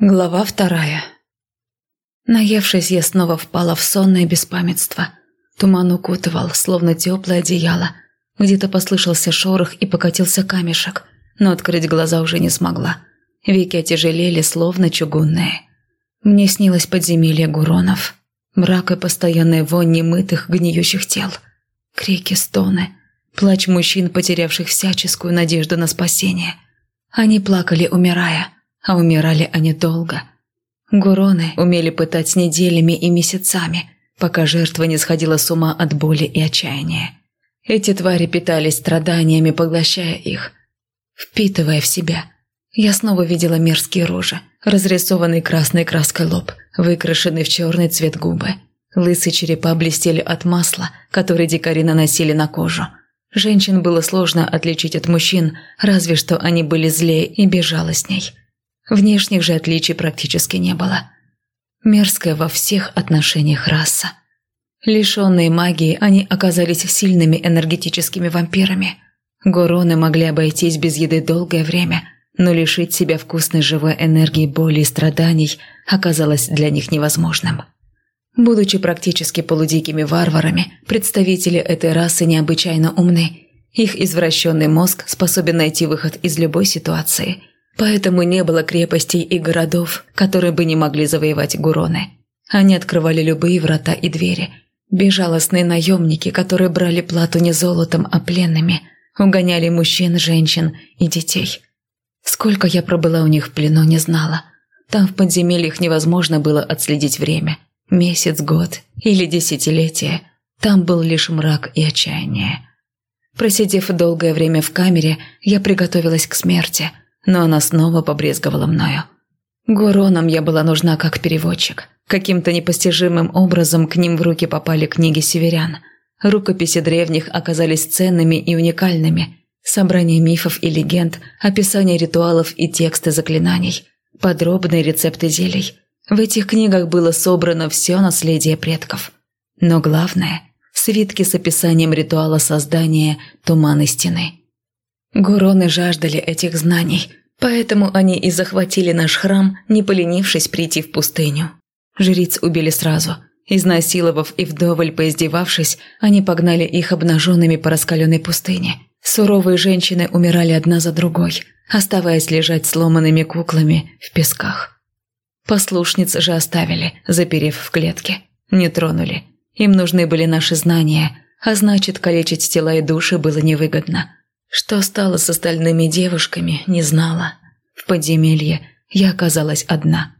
Глава вторая. Наевшись, я снова впала в сонное беспамятство. Туман укутывал, словно теплое одеяло. Где-то послышался шорох и покатился камешек, но открыть глаза уже не смогла. Веки отяжелели, словно чугунные. Мне снилось подземелье гуронов. Мрак и постоянная вонь немытых, гниющих тел. Крики, стоны. Плач мужчин, потерявших всяческую надежду на спасение. Они плакали, умирая – а умирали они долго. Гуроны умели пытать неделями и месяцами, пока жертва не сходила с ума от боли и отчаяния. Эти твари питались страданиями, поглощая их, впитывая в себя. Я снова видела мерзкие рожи, разрисованный красной краской лоб, выкрашенный в черный цвет губы. Лысые черепа блестели от масла, которое дикари наносили на кожу. Женщин было сложно отличить от мужчин, разве что они были злее и безжалостней. Внешних же отличий практически не было. Мерзкая во всех отношениях раса. Лишенные магии, они оказались сильными энергетическими вампирами. Гуроны могли обойтись без еды долгое время, но лишить себя вкусной живой энергии боли и страданий оказалось для них невозможным. Будучи практически полудикими варварами, представители этой расы необычайно умны. Их извращенный мозг способен найти выход из любой ситуации – Поэтому не было крепостей и городов, которые бы не могли завоевать Гуроны. Они открывали любые врата и двери. Безжалостные наемники, которые брали плату не золотом, а пленными, угоняли мужчин, женщин и детей. Сколько я пробыла у них в плену, не знала. Там в подземельях невозможно было отследить время. Месяц, год или десятилетие. Там был лишь мрак и отчаяние. Просидев долгое время в камере, я приготовилась к смерти – но она снова побрезговала мною. Гуронам я была нужна как переводчик. Каким-то непостижимым образом к ним в руки попали книги северян. Рукописи древних оказались ценными и уникальными. Собрание мифов и легенд, описание ритуалов и тексты заклинаний, подробные рецепты зелий. В этих книгах было собрано все наследие предков. Но главное – свитки с описанием ритуала создания Туманной Стены. Гуроны жаждали этих знаний, поэтому они и захватили наш храм, не поленившись прийти в пустыню. Жриц убили сразу. Изнасиловав и вдоволь поиздевавшись, они погнали их обнаженными по раскаленной пустыне. Суровые женщины умирали одна за другой, оставаясь лежать сломанными куклами в песках. Послушниц же оставили, заперев в клетке. Не тронули. Им нужны были наши знания, а значит, калечить тела и души было невыгодно. Что стало с остальными девушками, не знала. В подземелье я оказалась одна.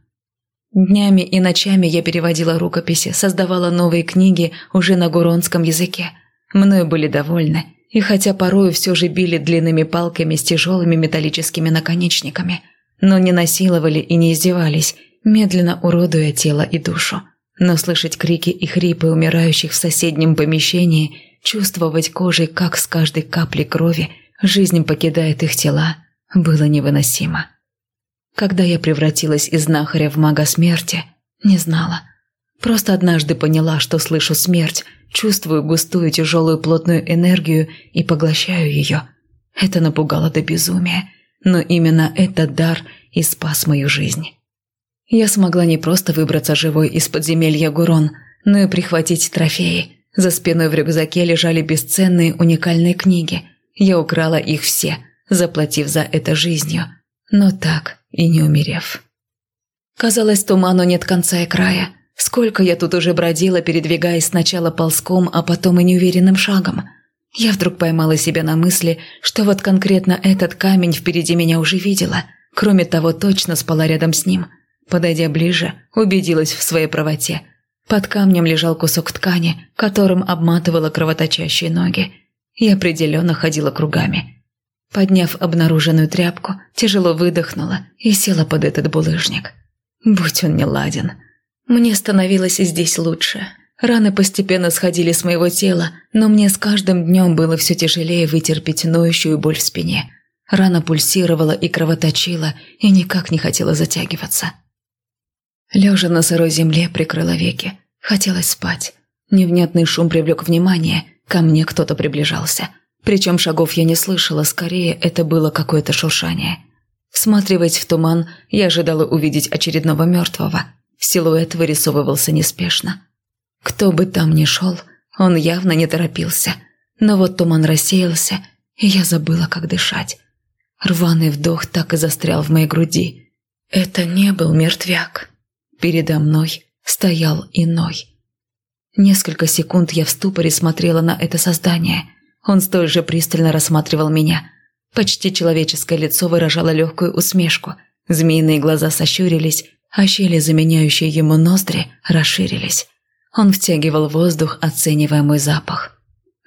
Днями и ночами я переводила рукописи, создавала новые книги уже на гуронском языке. Мною были довольны, и хотя порою все же били длинными палками с тяжелыми металлическими наконечниками, но не насиловали и не издевались, медленно уродуя тело и душу. Но слышать крики и хрипы умирающих в соседнем помещении – чувствовать кожей, как с каждой капли крови жизнь покидает их тела, было невыносимо. Когда я превратилась из знахаря в мага смерти, не знала. Просто однажды поняла, что слышу смерть, чувствую густую тяжелую плотную энергию и поглощаю ее. Это напугало до безумия, но именно этот дар и спас мою жизнь. Я смогла не просто выбраться живой из подземелья Гурон, но и прихватить трофеи – за спиной в рюкзаке лежали бесценные уникальные книги. Я украла их все, заплатив за это жизнью, но так и не умерев. Казалось, туману нет конца и края. Сколько я тут уже бродила, передвигаясь сначала ползком, а потом и неуверенным шагом. Я вдруг поймала себя на мысли, что вот конкретно этот камень впереди меня уже видела. Кроме того, точно спала рядом с ним. Подойдя ближе, убедилась в своей правоте – под камнем лежал кусок ткани, которым обматывала кровоточащие ноги. И определенно ходила кругами. Подняв обнаруженную тряпку, тяжело выдохнула и села под этот булыжник. Будь он не ладен. Мне становилось здесь лучше. Раны постепенно сходили с моего тела, но мне с каждым днем было все тяжелее вытерпеть ноющую боль в спине. Рана пульсировала и кровоточила, и никак не хотела затягиваться. Лежа на сырой земле, прикрыла веки. Хотелось спать. Невнятный шум привлек внимание. Ко мне кто-то приближался. Причем шагов я не слышала, скорее это было какое-то шуршание. Всматриваясь в туман, я ожидала увидеть очередного мертвого. Силуэт вырисовывался неспешно. Кто бы там ни шел, он явно не торопился. Но вот туман рассеялся, и я забыла, как дышать. Рваный вдох так и застрял в моей груди. Это не был мертвяк. Передо мной стоял иной. Несколько секунд я в ступоре смотрела на это создание. Он столь же пристально рассматривал меня. Почти человеческое лицо выражало легкую усмешку. Змеиные глаза сощурились, а щели, заменяющие ему ноздри, расширились. Он втягивал воздух, оценивая мой запах.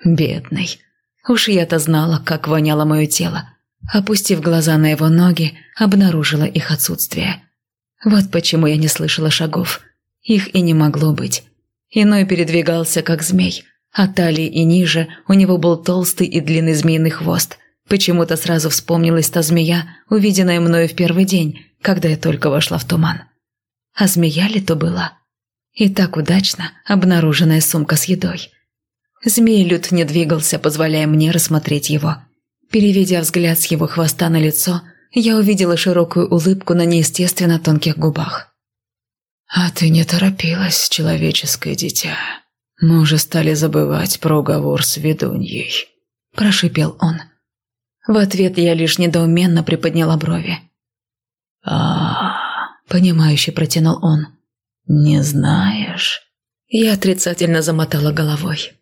Бедный. Уж я-то знала, как воняло мое тело. Опустив глаза на его ноги, обнаружила их отсутствие. Вот почему я не слышала шагов. Их и не могло быть. Иной передвигался, как змей. а талии и ниже у него был толстый и длинный змеиный хвост. Почему-то сразу вспомнилась та змея, увиденная мною в первый день, когда я только вошла в туман. А змея ли то была? И так удачно обнаруженная сумка с едой. Змеелюд не двигался, позволяя мне рассмотреть его. Переведя взгляд с его хвоста на лицо, я увидела широкую улыбку на неестественно тонких губах. «А ты не торопилась, человеческое дитя. Мы уже стали забывать про уговор с ведуньей», – прошипел он. В ответ я лишь недоуменно приподняла брови. а, понимающе протянул он. «Не знаешь?» Я отрицательно замотала головой.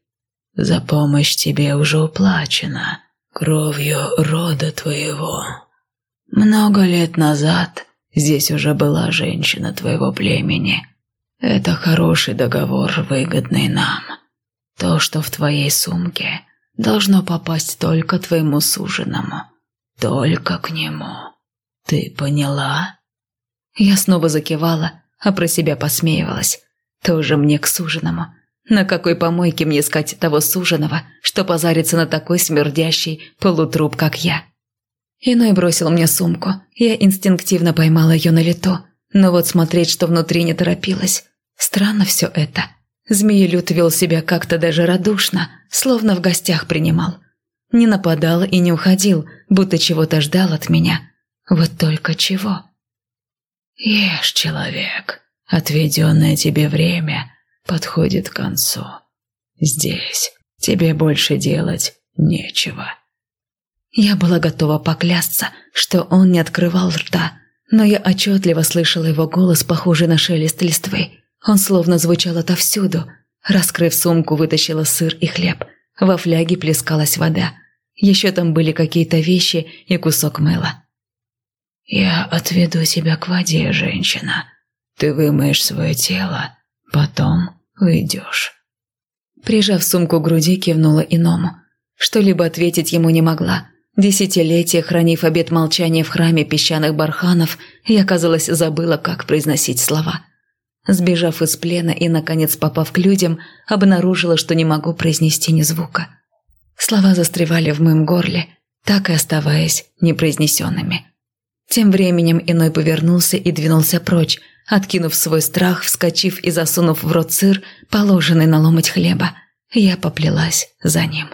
«За помощь тебе уже уплачено, кровью рода твоего. Много лет назад Здесь уже была женщина твоего племени. Это хороший договор, выгодный нам. То, что в твоей сумке, должно попасть только твоему суженому. Только к нему. Ты поняла?» Я снова закивала, а про себя посмеивалась. Тоже мне к суженому. На какой помойке мне искать того суженого, что позарится на такой смердящий полутруп, как я? Иной бросил мне сумку. Я инстинктивно поймала ее на лету. Но вот смотреть, что внутри, не торопилась. Странно все это. Змеелюд вел себя как-то даже радушно, словно в гостях принимал. Не нападал и не уходил, будто чего-то ждал от меня. Вот только чего. «Ешь, человек, отведенное тебе время подходит к концу. Здесь тебе больше делать нечего». Я была готова поклясться, что он не открывал рта, но я отчетливо слышала его голос, похожий на шелест листвы. Он словно звучал отовсюду. Раскрыв сумку, вытащила сыр и хлеб. Во фляге плескалась вода. Еще там были какие-то вещи и кусок мыла. «Я отведу тебя к воде, женщина. Ты вымоешь свое тело, потом уйдешь». Прижав сумку к груди, кивнула иному. Что-либо ответить ему не могла. Десятилетия хранив обет молчания в храме песчаных барханов, я, казалось, забыла, как произносить слова. Сбежав из плена и, наконец, попав к людям, обнаружила, что не могу произнести ни звука. Слова застревали в моем горле, так и оставаясь непроизнесенными. Тем временем иной повернулся и двинулся прочь, откинув свой страх, вскочив и засунув в рот сыр, положенный на ломоть хлеба. Я поплелась за ним.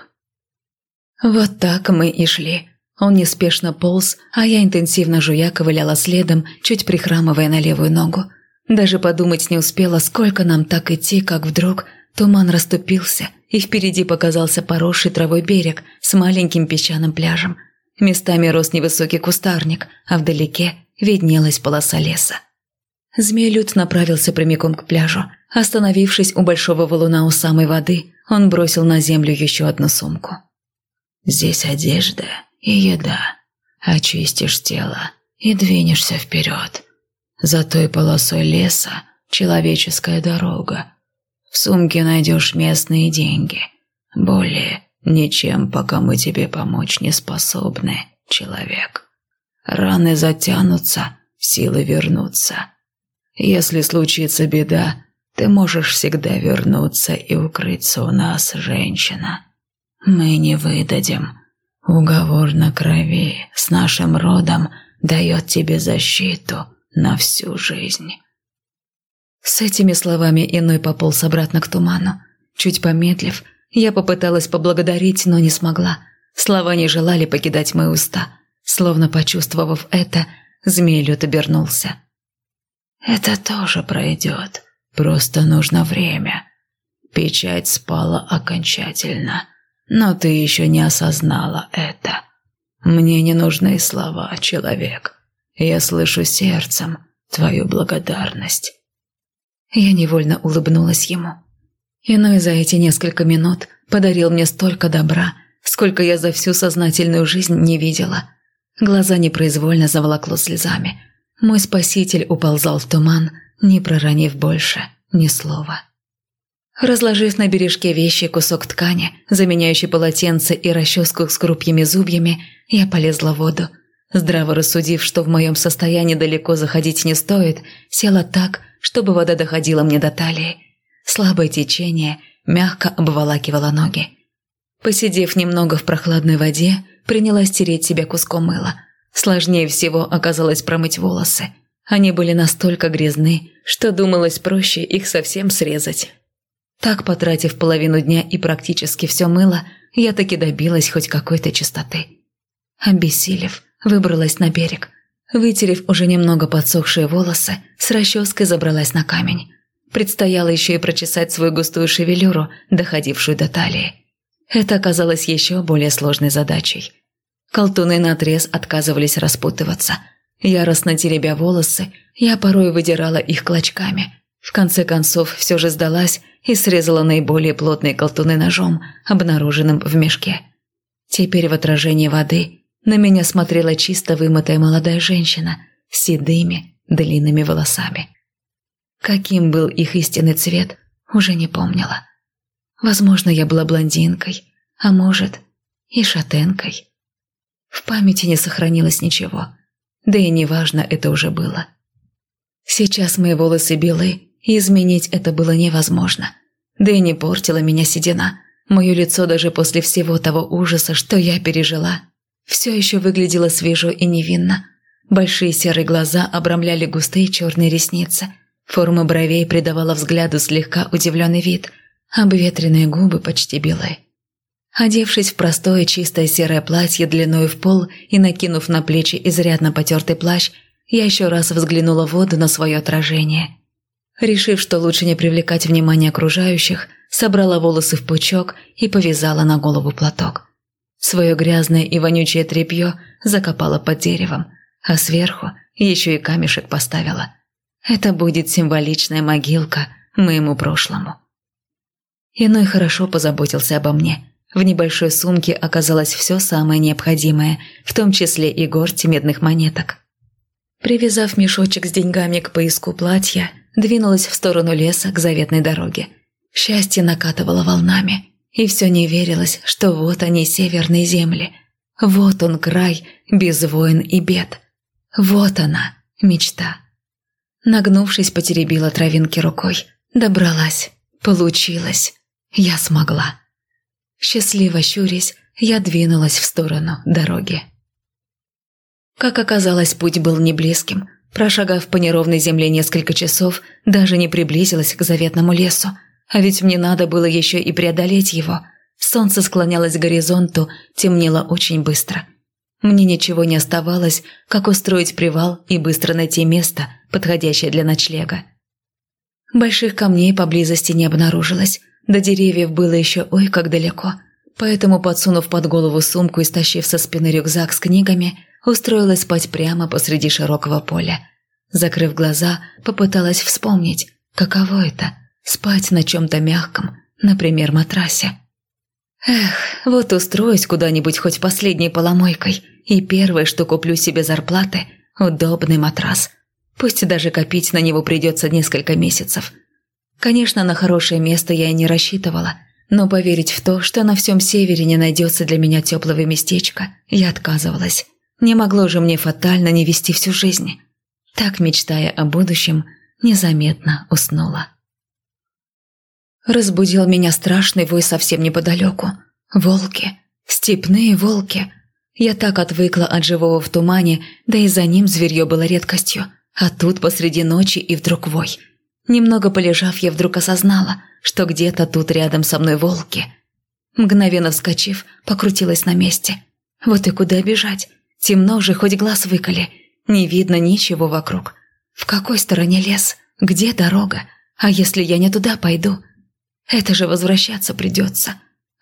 Вот так мы и шли. Он неспешно полз, а я интенсивно жуя ковыляла следом, чуть прихрамывая на левую ногу. Даже подумать не успела, сколько нам так идти, как вдруг туман расступился, и впереди показался поросший травой берег с маленьким песчаным пляжем. Местами рос невысокий кустарник, а вдалеке виднелась полоса леса. Змеелюд направился прямиком к пляжу. Остановившись у большого валуна у самой воды, он бросил на землю еще одну сумку. Здесь одежда и еда. Очистишь тело и двинешься вперед. За той полосой леса человеческая дорога. В сумке найдешь местные деньги. Более ничем, пока мы тебе помочь не способны, человек. Раны затянутся, силы вернутся. Если случится беда, ты можешь всегда вернуться и укрыться у нас, женщина. Мы не выдадим. Уговор на крови с нашим родом дает тебе защиту на всю жизнь». С этими словами иной пополз обратно к туману. Чуть помедлив, я попыталась поблагодарить, но не смогла. Слова не желали покидать мои уста. Словно почувствовав это, змеелюд обернулся. «Это тоже пройдет. Просто нужно время. Печать спала окончательно, но ты еще не осознала это. Мне не нужны слова, человек. Я слышу сердцем твою благодарность». Я невольно улыбнулась ему. Иной за эти несколько минут подарил мне столько добра, сколько я за всю сознательную жизнь не видела. Глаза непроизвольно заволокло слезами. Мой спаситель уползал в туман, не проронив больше ни слова. Разложив на бережке вещи кусок ткани, заменяющий полотенце и расческу с крупьями зубьями, я полезла в воду. Здраво рассудив, что в моем состоянии далеко заходить не стоит, села так, чтобы вода доходила мне до талии. Слабое течение мягко обволакивало ноги. Посидев немного в прохладной воде, принялась тереть себя куском мыла. Сложнее всего оказалось промыть волосы. Они были настолько грязны, что думалось проще их совсем срезать. Так, потратив половину дня и практически все мыло, я таки добилась хоть какой-то чистоты. Обессилев, выбралась на берег. Вытерев уже немного подсохшие волосы, с расческой забралась на камень. Предстояло еще и прочесать свою густую шевелюру, доходившую до талии. Это оказалось еще более сложной задачей. Колтуны наотрез отказывались распутываться. Яростно теребя волосы, я порой выдирала их клочками. В конце концов, все же сдалась и срезала наиболее плотные колтуны ножом, обнаруженным в мешке. Теперь в отражении воды на меня смотрела чисто вымытая молодая женщина с седыми, длинными волосами. Каким был их истинный цвет, уже не помнила. Возможно, я была блондинкой, а может, и шатенкой. В памяти не сохранилось ничего, да и неважно это уже было. Сейчас мои волосы белы, и изменить это было невозможно. Да и не портила меня седина. Мое лицо даже после всего того ужаса, что я пережила, все еще выглядело свежо и невинно. Большие серые глаза обрамляли густые черные ресницы. Форма бровей придавала взгляду слегка удивленный вид. Обветренные губы почти белые. Одевшись в простое чистое серое платье длиной в пол и накинув на плечи изрядно потертый плащ, я еще раз взглянула в воду на свое отражение. Решив, что лучше не привлекать внимание окружающих, собрала волосы в пучок и повязала на голову платок. Свое грязное и вонючее тряпье закопала под деревом, а сверху еще и камешек поставила. Это будет символичная могилка моему прошлому. Иной хорошо позаботился обо мне. В небольшой сумке оказалось все самое необходимое, в том числе и горсть медных монеток. Привязав мешочек с деньгами к поиску платья, двинулась в сторону леса к заветной дороге. Счастье накатывало волнами. И все не верилось, что вот они, северные земли. Вот он край, без войн и бед. Вот она, мечта. Нагнувшись, потеребила травинки рукой. Добралась. Получилось. Я смогла. Счастливо щурясь, я двинулась в сторону дороги. Как оказалось, путь был не близким. Прошагав по неровной земле несколько часов, даже не приблизилась к заветному лесу – а ведь мне надо было еще и преодолеть его. Солнце склонялось к горизонту, темнело очень быстро. Мне ничего не оставалось, как устроить привал и быстро найти место, подходящее для ночлега. Больших камней поблизости не обнаружилось, до деревьев было еще ой как далеко. Поэтому, подсунув под голову сумку и стащив со спины рюкзак с книгами, устроилась спать прямо посреди широкого поля. Закрыв глаза, попыталась вспомнить, каково это – Спать на чем-то мягком, например, матрасе. Эх, вот устроюсь куда-нибудь хоть последней поломойкой, и первое, что куплю себе зарплаты – удобный матрас. Пусть даже копить на него придется несколько месяцев. Конечно, на хорошее место я и не рассчитывала, но поверить в то, что на всем севере не найдется для меня теплого местечка, я отказывалась. Не могло же мне фатально не вести всю жизнь. Так, мечтая о будущем, незаметно уснула. Разбудил меня страшный вой совсем неподалеку. Волки. Степные волки. Я так отвыкла от живого в тумане, да и за ним зверье было редкостью. А тут посреди ночи и вдруг вой. Немного полежав, я вдруг осознала, что где-то тут рядом со мной волки. Мгновенно вскочив, покрутилась на месте. Вот и куда бежать? Темно же, хоть глаз выколи. Не видно ничего вокруг. В какой стороне лес? Где дорога? А если я не туда пойду? Это же возвращаться придется.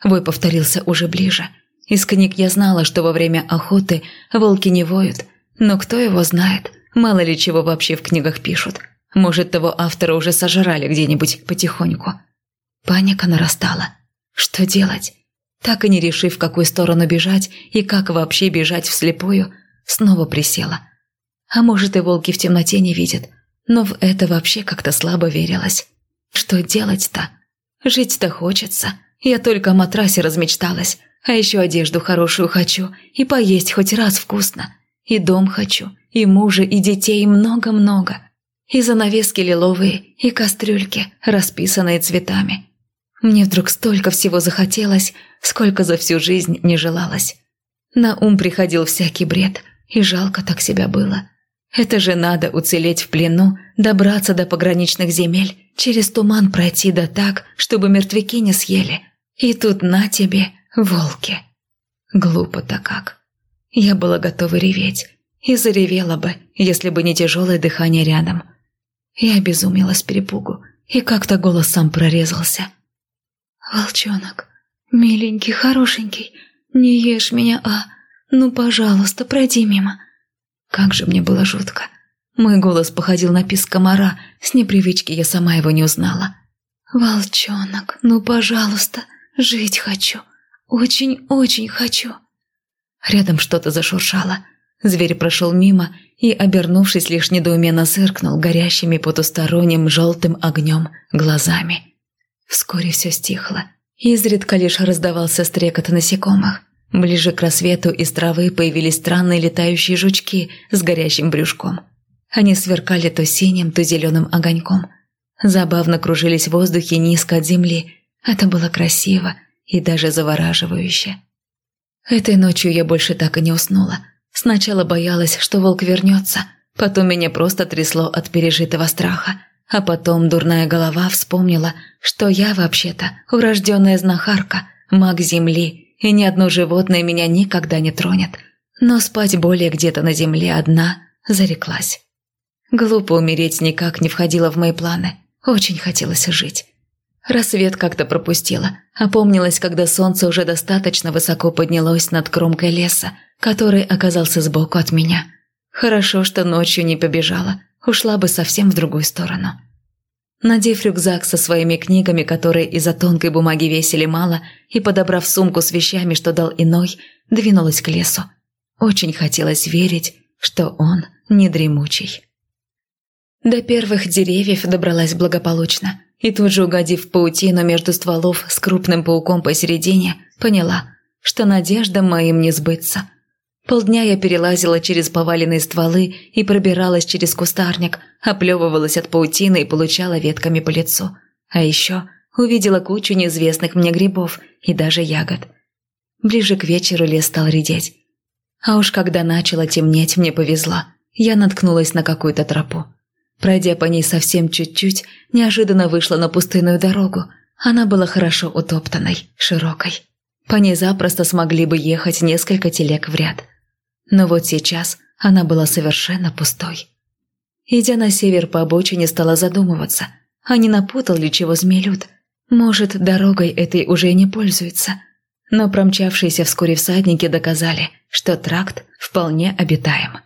Вой повторился уже ближе. Из книг я знала, что во время охоты волки не воют. Но кто его знает? Мало ли чего вообще в книгах пишут. Может, того автора уже сожрали где-нибудь потихоньку. Паника нарастала. Что делать? Так и не решив, в какую сторону бежать и как вообще бежать вслепую, снова присела. А может, и волки в темноте не видят. Но в это вообще как-то слабо верилось. Что делать-то? Жить-то хочется. Я только о матрасе размечталась. А еще одежду хорошую хочу. И поесть хоть раз вкусно. И дом хочу. И мужа, и детей, много-много. И занавески лиловые, и кастрюльки, расписанные цветами. Мне вдруг столько всего захотелось, сколько за всю жизнь не желалось. На ум приходил всякий бред, и жалко так себя было. Это же надо уцелеть в плену, добраться до пограничных земель, через туман пройти да так, чтобы мертвяки не съели. И тут на тебе волки. Глупо-то как. Я была готова реветь. И заревела бы, если бы не тяжелое дыхание рядом. Я обезумела с перепугу, и как-то голос сам прорезался. «Волчонок, миленький, хорошенький, не ешь меня, а... Ну, пожалуйста, пройди мимо. Как же мне было жутко. Мой голос походил на писк комара, с непривычки я сама его не узнала. «Волчонок, ну, пожалуйста, жить хочу. Очень-очень хочу». Рядом что-то зашуршало. Зверь прошел мимо и, обернувшись, лишь недоуменно зыркнул горящими потусторонним желтым огнем глазами. Вскоре все стихло. Изредка лишь раздавался стрекот насекомых. Ближе к рассвету из травы появились странные летающие жучки с горящим брюшком. Они сверкали то синим, то зеленым огоньком. Забавно кружились в воздухе низко от земли. Это было красиво и даже завораживающе. Этой ночью я больше так и не уснула. Сначала боялась, что волк вернется, потом меня просто трясло от пережитого страха, а потом дурная голова вспомнила, что я вообще-то урожденная знахарка, маг земли и ни одно животное меня никогда не тронет. Но спать более где-то на земле одна зареклась. Глупо умереть никак не входило в мои планы. Очень хотелось жить. Рассвет как-то пропустила. Опомнилась, когда солнце уже достаточно высоко поднялось над кромкой леса, который оказался сбоку от меня. Хорошо, что ночью не побежала. Ушла бы совсем в другую сторону. Надев рюкзак со своими книгами, которые из-за тонкой бумаги весили мало, и подобрав сумку с вещами, что дал иной, двинулась к лесу. Очень хотелось верить, что он не дремучий. До первых деревьев добралась благополучно, и тут же, угодив в паутину между стволов с крупным пауком посередине, поняла, что надежда моим не сбыться. Полдня я перелазила через поваленные стволы и пробиралась через кустарник, оплевывалась от паутины и получала ветками по лицу. А еще увидела кучу неизвестных мне грибов и даже ягод. Ближе к вечеру лес стал редеть. А уж когда начало темнеть, мне повезло. Я наткнулась на какую-то тропу. Пройдя по ней совсем чуть-чуть, неожиданно вышла на пустынную дорогу. Она была хорошо утоптанной, широкой. По ней запросто смогли бы ехать несколько телег в ряд. Но вот сейчас она была совершенно пустой. Идя на север по обочине, стала задумываться, а не напутал ли чего змеелюд. Может, дорогой этой уже не пользуется. Но промчавшиеся вскоре всадники доказали, что тракт вполне обитаем.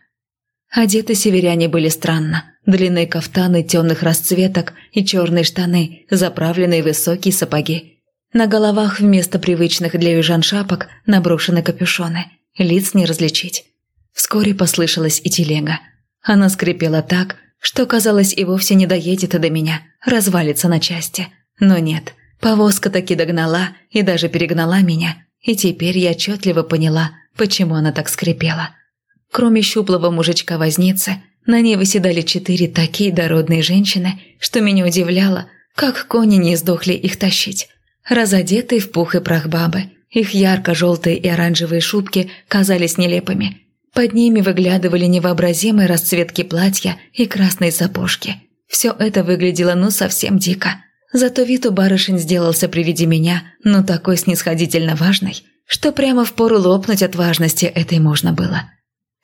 Одеты северяне были странно. Длинные кафтаны темных расцветок и черные штаны, заправленные высокие сапоги. На головах вместо привычных для южан шапок наброшены капюшоны. Лиц не различить. Вскоре послышалась и телега. Она скрипела так, что, казалось, и вовсе не доедет до меня, развалится на части. Но нет, повозка таки догнала и даже перегнала меня, и теперь я отчетливо поняла, почему она так скрипела. Кроме щуплого мужичка-возницы, на ней выседали четыре такие дородные женщины, что меня удивляло, как кони не сдохли их тащить. Разодетые в пух и прах бабы, их ярко-желтые и оранжевые шубки казались нелепыми – под ними выглядывали невообразимые расцветки платья и красные сапожки. Все это выглядело ну совсем дико. Зато вид у барышень сделался при виде меня, ну такой снисходительно важный, что прямо в пору лопнуть от важности этой можно было.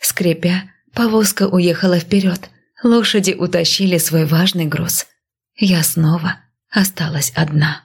Скрипя, повозка уехала вперед. Лошади утащили свой важный груз. Я снова осталась одна.